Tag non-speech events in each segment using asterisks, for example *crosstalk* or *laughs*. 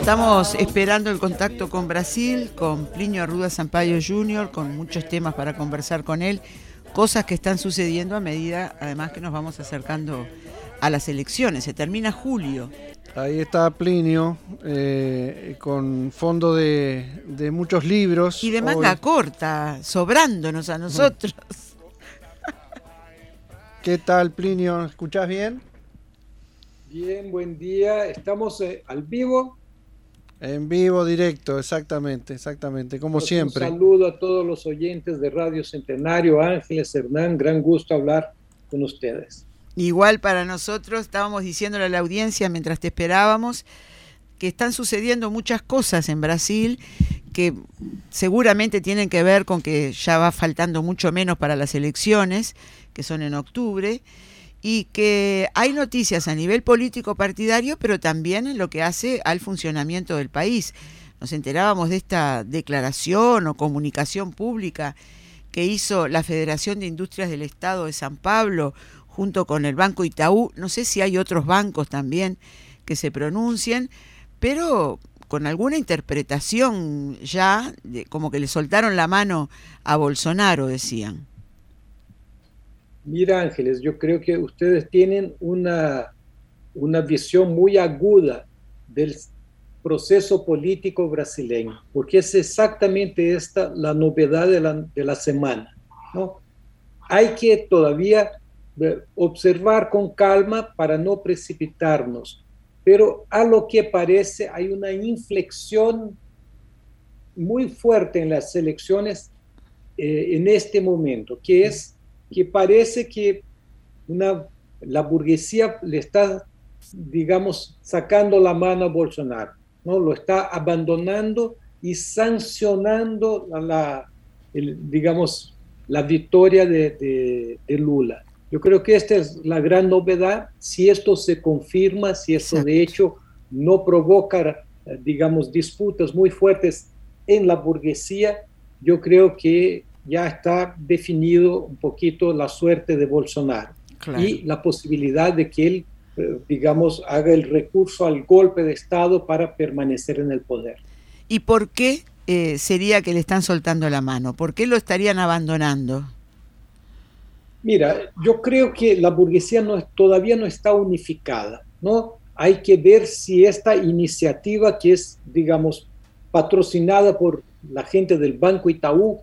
Estamos esperando el contacto con Brasil, con Plinio Arruda Sampaio Jr., con muchos temas para conversar con él, cosas que están sucediendo a medida, además, que nos vamos acercando a las elecciones. Se termina julio. Ahí está Plinio, eh, con fondo de, muchos libros. Y de manga corta, sobrándonos a nosotros. *laughs* ¿Qué tal, Plinio? ¿Escuchás bien? Bien, buen día. Estamos eh, al vivo en vivo, directo, exactamente, exactamente, como pues siempre. Un saludo a todos los oyentes de Radio Centenario, Ángeles, Hernán, gran gusto hablar con ustedes. Igual para nosotros, estábamos diciéndole a la audiencia mientras te esperábamos que están sucediendo muchas cosas en Brasil que seguramente tienen que ver con que ya va faltando mucho menos para las elecciones, que son en octubre, y que hay noticias a nivel político partidario, pero también en lo que hace al funcionamiento del país. Nos enterábamos de esta declaración o comunicación pública que hizo la Federación de Industrias del Estado de San Pablo junto con el Banco Itaú. No sé si hay otros bancos también que se pronuncien, pero con alguna interpretación ya, como que le soltaron la mano a Bolsonaro, decían. Mira Ángeles, yo creo que ustedes tienen una, una visión muy aguda del proceso político brasileño, porque es exactamente esta la novedad de la, de la semana. ¿no? Hay que todavía eh, observar con calma para no precipitarnos, pero a lo que parece hay una inflexión muy fuerte en las elecciones eh, en este momento, que es que parece que una, la burguesía le está, digamos, sacando la mano a Bolsonaro, ¿no? Lo está abandonando y sancionando la, digamos, la victoria de, Lula. Yo creo que esta es la gran novedad. Si esto se confirma, si esto de hecho no provoca, digamos, disputas muy fuertes en la burguesía, yo creo que ya está definido un poquito la suerte de Bolsonaro y la posibilidad de que él, eh, digamos, haga el recurso al golpe de Estado para permanecer en el poder. ¿Y por qué eh, sería que le están soltando la mano? ¿Por qué lo estarían abandonando? Mira, yo creo que la burguesía no, todavía no está unificada, ¿no? Hay que ver si esta iniciativa que es, digamos, patrocinada por la gente del Banco Itaú,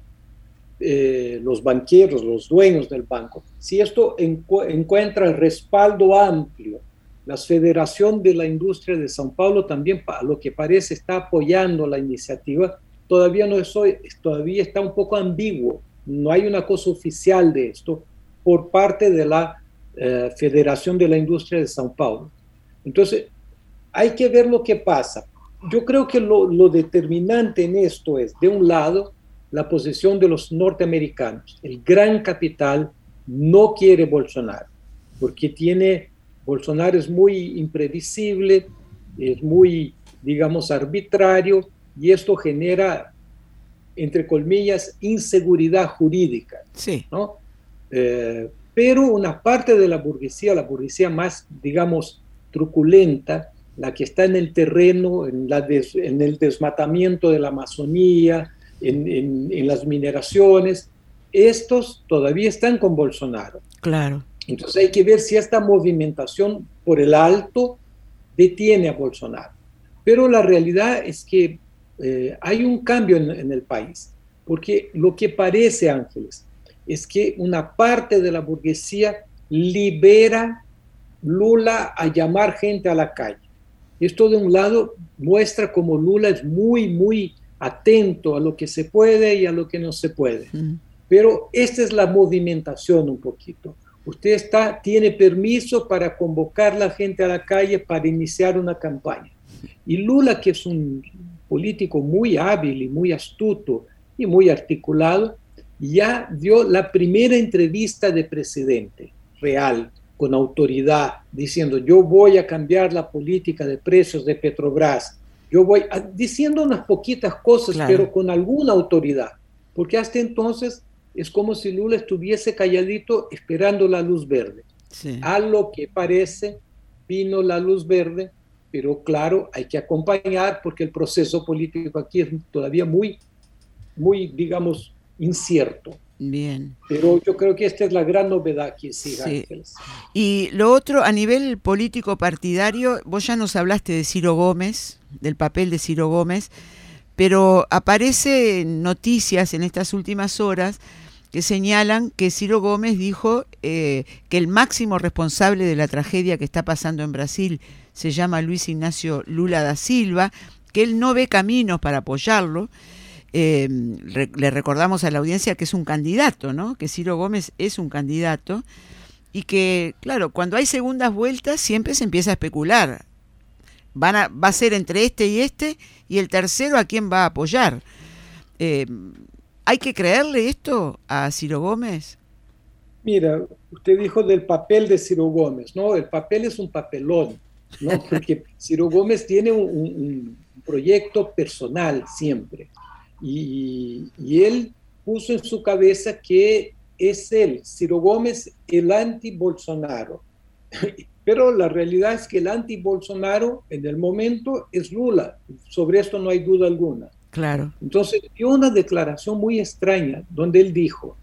eh, los banqueros, los dueños del banco, si esto encuentra el respaldo amplio, la Federación de la Industria de São Paulo también, a lo que parece, está apoyando la iniciativa, todavía no soy, todavía está un poco ambiguo, no hay una cosa oficial de esto por parte de la eh, Federación de la Industria de São Paulo. Entonces, hay que ver lo que pasa. Yo creo que lo, lo determinante en esto es, de un lado, la posición de los norteamericanos. El gran capital no quiere Bolsonaro, porque tiene, Bolsonaro es muy impredecible, es muy, digamos, arbitrario, y esto genera, entre comillas, inseguridad jurídica. Sí. ¿no? Eh, pero una parte de la burguesía, la burguesía más, digamos, truculenta, la que está en el terreno, en, la en el desmatamiento de la Amazonía, en, las mineraciones, estos todavía están con Bolsonaro. Claro. Entonces hay que ver si esta movimentación por el alto detiene a Bolsonaro. Pero la realidad es que eh, hay un cambio en, el país, porque lo que parece, Ángeles, es que una parte de la burguesía libera Lula a llamar gente a la calle. Esto de un lado muestra como Lula es muy, muy atento a lo que se puede y a lo que no se puede. Pero esta es la movimentación un poquito. Usted está, tiene permiso para convocar a la gente a la calle para iniciar una campaña. Y Lula, que es un político muy hábil y muy astuto y muy articulado, ya dio la primera entrevista de presidente real, con autoridad, diciendo yo voy a cambiar la política de precios de Petrobras, yo voy diciendo unas poquitas cosas, pero con alguna autoridad, porque hasta entonces es como si Lula estuviese calladito esperando la luz verde. A lo que parece, vino la luz verde, pero claro, hay que acompañar porque el proceso político aquí es todavía muy, muy, digamos, incierto. Bien. Pero yo creo que esta es la gran novedad que sí, Y lo otro, a nivel político partidario, vos ya nos hablaste de Ciro Gómez, del papel de Ciro Gómez, pero aparece noticias en estas últimas horas que señalan que Ciro Gómez dijo eh, que el máximo responsable de la tragedia que está pasando en Brasil se llama Luis Ignacio Lula da Silva, que él no ve caminos para apoyarlo eh, le recordamos a la audiencia que es un candidato, ¿no? Que Ciro Gómez es un candidato y que, claro, cuando hay segundas vueltas siempre se empieza a especular. Van a, va a ser entre este y este y el tercero a quién va a apoyar. Eh, ¿Hay que creerle esto a Ciro Gómez? Mira, usted dijo del papel de Ciro Gómez, ¿no? El papel es un papelón, ¿no? *laughs* Porque Ciro Gómez tiene un proyecto personal siempre. Y, él puso en su cabeza que es él, Ciro Gómez, el anti-Bolsonaro. *laughs* Pero la realidad es que el anti-Bolsonaro en el momento es Lula. Sobre esto no hay duda alguna. Claro. Entonces dio una declaración muy extraña donde él dijo,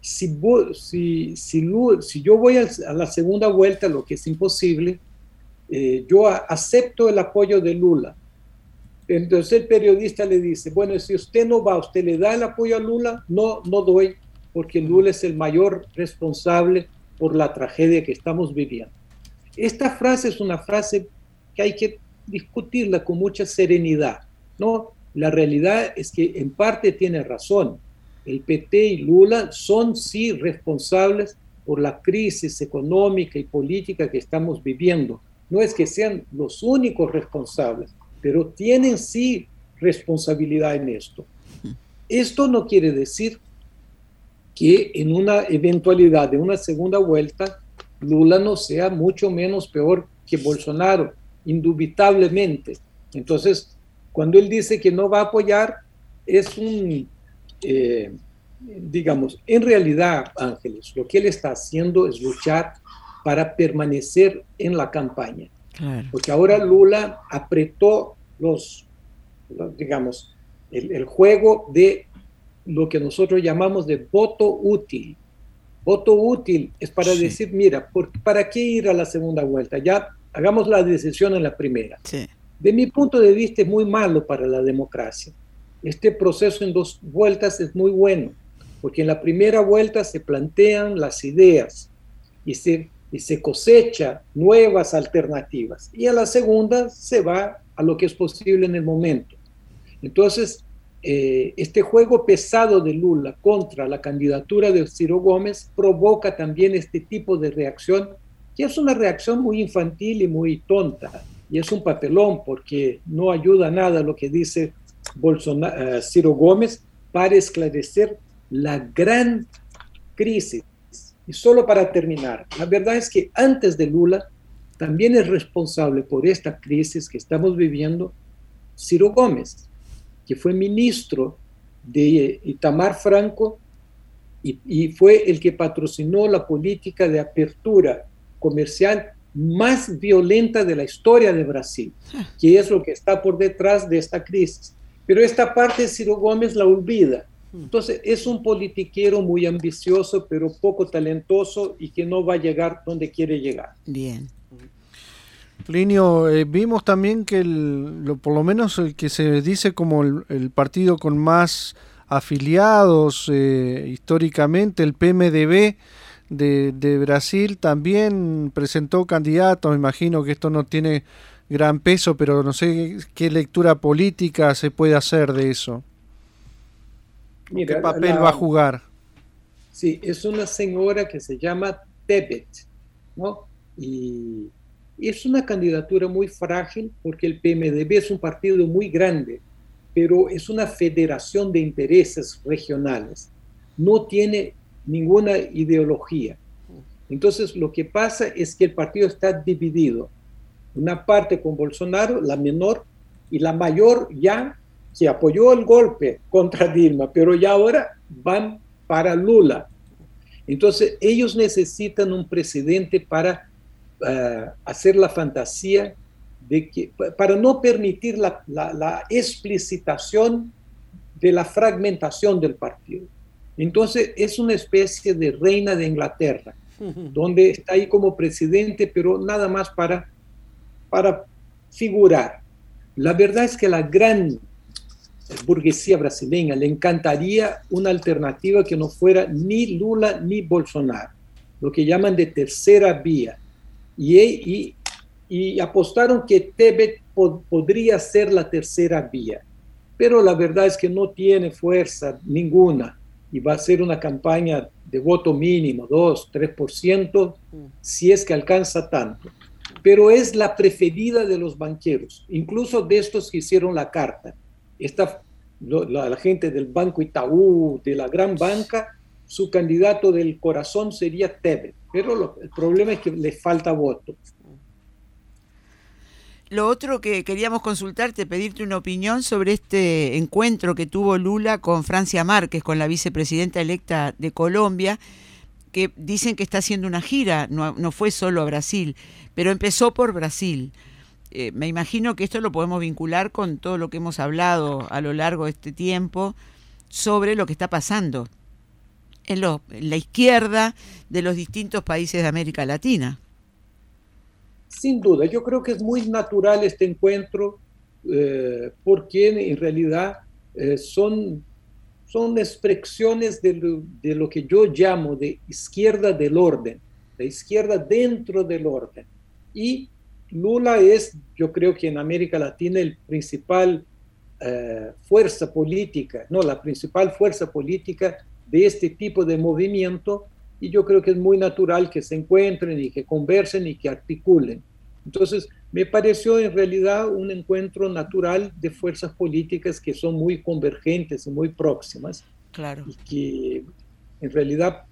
si, si, si, yo voy a, la segunda vuelta, lo que es imposible, eh, yo acepto el apoyo de Lula, entonces el periodista le dice, bueno, si usted no va, usted le da el apoyo a Lula, no, no doy, porque Lula es el mayor responsable por la tragedia que estamos viviendo. Esta frase es una frase que hay que discutirla con mucha serenidad, ¿no? La realidad es que en parte tiene razón. El PT y Lula son sí responsables por la crisis económica y política que estamos viviendo. No es que sean los únicos responsables, pero tienen sí responsabilidad en esto. Esto no quiere decir que en una eventualidad de una segunda vuelta, Lula no sea mucho menos peor que Bolsonaro, indubitablemente. Entonces, cuando él dice que no va a apoyar, es un, eh, digamos, en realidad, Ángeles, lo que él está haciendo es luchar para permanecer en la campaña. Porque ahora Lula apretó los, digamos, el, juego de lo que nosotros llamamos de voto útil. Voto útil es para decir, mira, ¿para qué ir a la segunda vuelta? Ya hagamos la decisión en la primera. De mi punto de vista es muy malo para la democracia. Este proceso en dos vueltas es muy bueno, porque en la primera vuelta se plantean las ideas y se, y se cosecha nuevas alternativas. Y a la segunda se va a lo que es posible en el momento. Entonces, eh, este juego pesado de Lula contra la candidatura de Ciro Gómez provoca también este tipo de reacción, que es una reacción muy infantil y muy tonta, y es un papelón porque no ayuda nada lo que dice Bolsonaro, eh, Ciro Gómez para esclarecer la gran crisis. Y solo para terminar, la verdad es que antes de Lula, también es responsable por esta crisis que estamos viviendo Ciro Gómez, que fue ministro de Itamar Franco y, fue el que patrocinó la política de apertura comercial más violenta de la historia de Brasil, que es lo que está por detrás de esta crisis. Pero esta parte Ciro Gómez la olvida. Entonces es un politiquero muy ambicioso, pero poco talentoso y que no va a llegar donde quiere llegar. Bien. Plinio, eh, vimos también que lo, por lo menos el que se dice como el, partido con más afiliados eh, históricamente, el PMDB de, Brasil, también presentó candidatos. Me imagino que esto no tiene gran peso, pero no sé qué lectura política se puede hacer de eso. ¿Qué papel va a jugar? Sí, es una señora que se llama Tebet, ¿no? Y es una candidatura muy frágil porque el PMDB es un partido muy grande pero es una federación de intereses regionales. No tiene ninguna ideología. Entonces, lo que pasa es que el partido está dividido. Una parte con Bolsonaro, la menor, y la mayor ya se apoyó el golpe contra Dilma, pero ya ahora van para Lula. Entonces, ellos necesitan un presidente para uh, hacer la fantasía de que, para no permitir la, la, la, explicitación de la fragmentación del partido. Entonces, es una especie de reina de Inglaterra, *laughs* donde está ahí como presidente, pero nada más para, para figurar. La verdad es que la gran burguesía brasileña le encantaría una alternativa que no fuera ni Lula ni Bolsonaro, lo que llaman de tercera vía. Y, y, y apostaron que Tebet pod, podría ser la tercera vía, pero la verdad es que no tiene fuerza ninguna y va a ser una campaña de voto mínimo, 2, 3%, si es que alcanza tanto. Pero es la preferida de los banqueros, incluso de estos que hicieron la carta esta, la, gente del Banco Itaú, de la gran banca, su candidato del corazón sería Tebet, pero lo, el problema es que le falta voto. Lo otro que queríamos consultarte, pedirte una opinión sobre este encuentro que tuvo Lula con Francia Márquez, con la vicepresidenta electa de Colombia, que dicen que está haciendo una gira, no fue solo a Brasil, pero empezó por Brasil eh, me imagino que esto lo podemos vincular con todo lo que hemos hablado a lo largo de este tiempo sobre lo que está pasando en, la izquierda de los distintos países de América Latina. Sin duda, yo creo que es muy natural este encuentro eh, porque en realidad eh, son, son expresiones de lo que yo llamo de izquierda del orden, de izquierda dentro del orden. Y Lula es, yo creo que en América Latina, el principal eh, fuerza política, no, la principal fuerza política de este tipo de movimiento y yo creo que es muy natural que se encuentren y que conversen y que articulen. Entonces, me pareció en realidad un encuentro natural de fuerzas políticas que son muy convergentes y muy próximas. Claro. Y que en realidad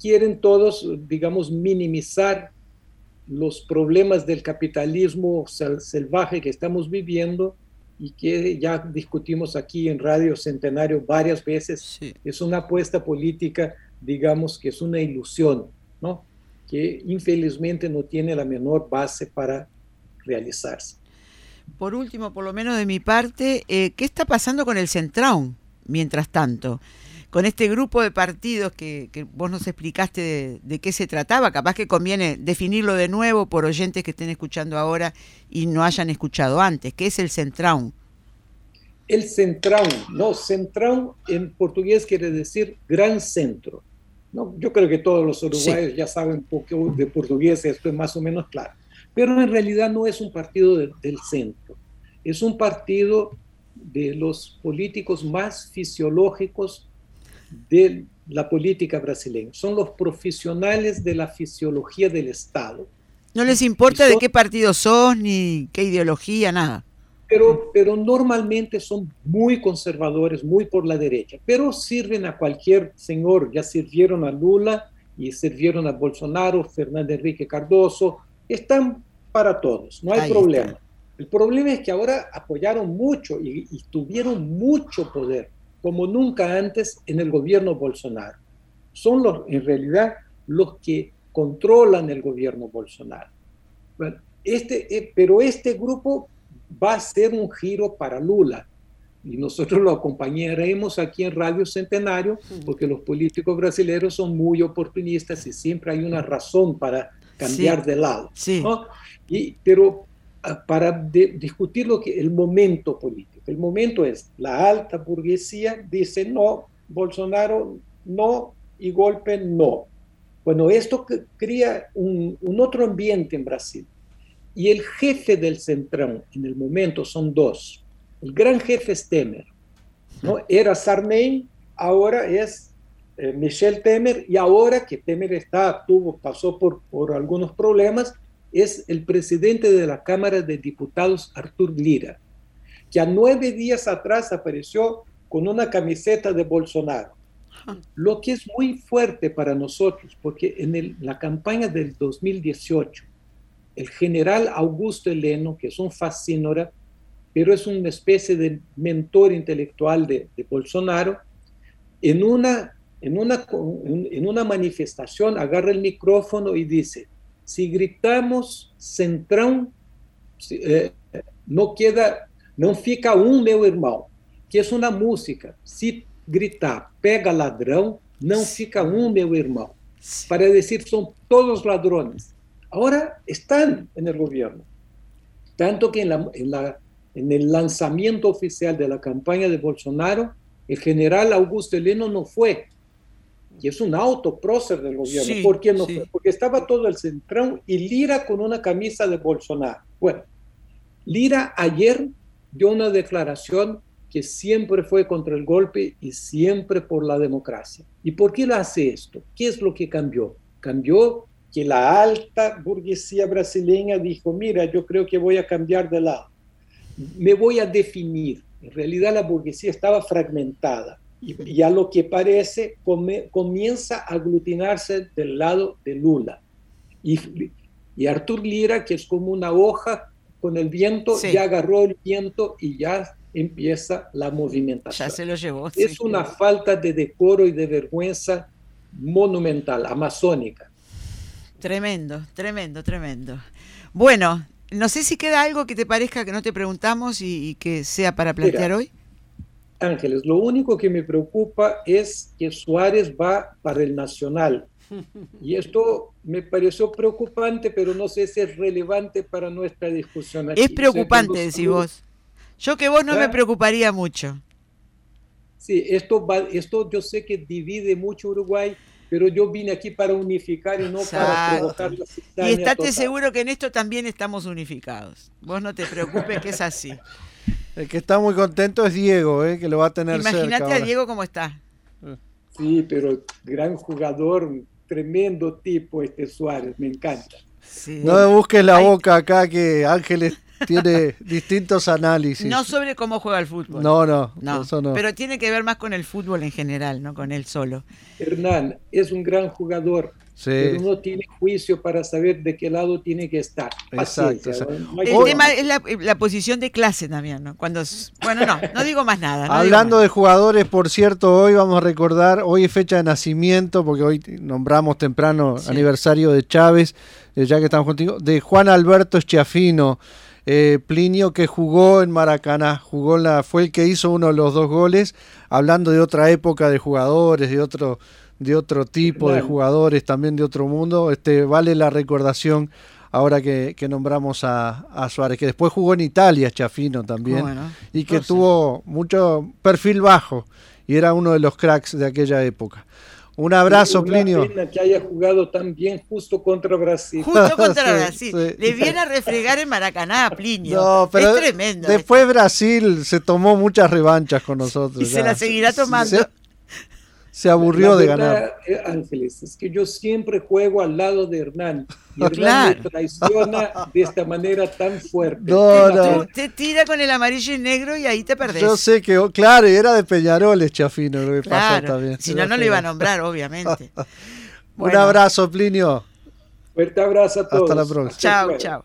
quieren todos, digamos, minimizar los problemas del capitalismo salvaje que estamos viviendo y que ya discutimos aquí en Radio Centenario varias veces, sí. es una apuesta política, digamos, que es una ilusión, ¿no? que infelizmente no tiene la menor base para realizarse. Por último, por lo menos de mi parte, eh, ¿qué está pasando con el Centraun mientras tanto? Con este grupo de partidos que, que vos nos explicaste de, de, qué se trataba. Capaz que conviene definirlo de nuevo por oyentes que estén escuchando ahora y no hayan escuchado antes. ¿Qué es el Centraun? El Centraun, no, Centraun en portugués quiere decir gran centro. ¿no? Yo creo que todos los uruguayos sí. ya saben un poco de portugués, esto es más o menos claro. Pero en realidad no es un partido de, del centro, es un partido de los políticos más fisiológicos de la política brasileña. Son los profesionales de la fisiología del Estado. No les importa son, de qué partido sos ni qué ideología, nada. Pero, pero normalmente son muy conservadores, muy por la derecha, pero sirven a cualquier señor. Ya sirvieron a Lula y sirvieron a Bolsonaro, Fernando Enrique Cardoso. Están para todos, no hay Ahí problema. Está. El problema es que ahora apoyaron mucho y, y tuvieron mucho poder como nunca antes en el gobierno Bolsonaro. Son los, en realidad los que controlan el gobierno Bolsonaro. Bueno, este, eh, pero este grupo va a ser un giro para Lula y nosotros lo acompañaremos aquí en Radio Centenario porque los políticos brasileños son muy oportunistas y siempre hay una razón para cambiar sí, de lado. Sí. ¿no? Y, pero para discutir lo que el momento político. El momento es, la alta burguesía dice no, Bolsonaro no y golpe no. Bueno, esto crea un, otro ambiente en Brasil. Y el jefe del Centrão en el momento son dos. El gran jefe es Temer. ¿no? Era Sarney, ahora es eh, Michel Temer, y ahora que Temer está, tuvo, pasó por, por algunos problemas, es el presidente de la Cámara de Diputados, Artur Lira. que a nueve días atrás apareció con una camiseta de Bolsonaro. Lo que es muy fuerte para nosotros, porque en la campaña del 2018, el general Augusto Heleno, que es un fascínora, pero es una especie de mentor intelectual de, Bolsonaro, en una, en, una, en una manifestación agarra el micrófono y dice, si gritamos Centrão, eh, no queda, no fica un meu irmão, que es una música. Si gritar pega ladrão, não fica um meu irmão. Para decir son todos ladrones. Ahora están en el gobierno. Tanto que la, en, la, en el lanzamiento oficial de la campaña de Bolsonaro, el general Augusto Heleno no fue. Y es un auto prócer del gobierno. ¿Por qué no fue? Porque estaba todo el centrón y Lira con una camisa de Bolsonaro. Bueno, Lira ayer dio una declaración que siempre fue contra el golpe y siempre por la democracia. ¿Y por qué lo hace esto? ¿Qué es lo que cambió? Cambió que la alta burguesía brasileña dijo, mira, yo creo que voy a cambiar de lado, me voy a definir. En realidad la burguesía estaba fragmentada y, a lo que parece comienza a aglutinarse del lado de Lula. Y, y Artur Lira, que es como una hoja con el viento, ya agarró el viento y ya empieza la movimentación. Ya se lo llevó. Es una falta de decoro y de vergüenza monumental, amazónica. Tremendo, tremendo, tremendo. Bueno, no sé si queda algo que te parezca que no te preguntamos y, que sea para plantear hoy. Ángeles, lo único que me preocupa es que Suárez va para el Nacional. Y esto me pareció preocupante, pero no sé si es relevante para nuestra discusión. Es preocupante, decís vos. Yo que vos no me preocuparía mucho. Sí, esto, va, esto yo sé que divide mucho Uruguay, pero yo vine aquí para unificar y no para provocar la Y estate seguro que en esto también estamos unificados. Vos no te preocupes que es así. El que está muy contento es Diego, ¿eh? que lo va a tener Imagínate a Diego cómo está. Sí, pero gran jugador, tremendo tipo este Suárez, me encanta. No me busques la boca acá que Ángeles tiene *laughs* distintos análisis. No sobre cómo juega el fútbol. No, no, no, eso no. Pero tiene que ver más con el fútbol en general, no con él solo. Hernán es un gran jugador. Sí. Pero no tiene juicio para saber de qué lado tiene que estar. Exacto. el tema es la, posición de clase también, ¿no? Cuando, bueno, no, no digo más nada. Hablando de jugadores, por cierto, hoy vamos a recordar, hoy es fecha de nacimiento, porque hoy nombramos temprano aniversario de Chávez, eh, ya que estamos contigo, de Juan Alberto Schiafino. Eh, Plinio que jugó en Maracaná, jugó la, fue el que hizo uno de los dos goles, hablando de otra época de jugadores, de otro, de otro tipo de jugadores, también de otro mundo. Este, vale la recordación ahora que, nombramos a, Suárez, que después jugó en Italia, Chafino también, y que tuvo mucho perfil bajo y era uno de los cracks de aquella época. Un abrazo, Plinio. Pena que haya jugado tan bien justo contra Brasil. Justo contra *laughs* Brasil. Le viene a refregar en Maracaná *laughs* a Plinio. No, pero es tremendo. Después Brasil se tomó muchas revanchas con nosotros. Y se la seguirá tomando se aburrió de ganar. Eh, Ángeles, es que yo siempre juego al lado de Hernán. Y *laughs* Hernán me traiciona de esta manera tan fuerte. No, no. Te, tira con el amarillo y negro y ahí te perdés. Yo sé que, claro, era de Peñaroles, Chafino, lo que pasó también. Si no, no lo iba a nombrar, obviamente. *laughs* Un abrazo, Plinio. Fuerte abrazo a todos. Hasta la próxima. Chao, chao.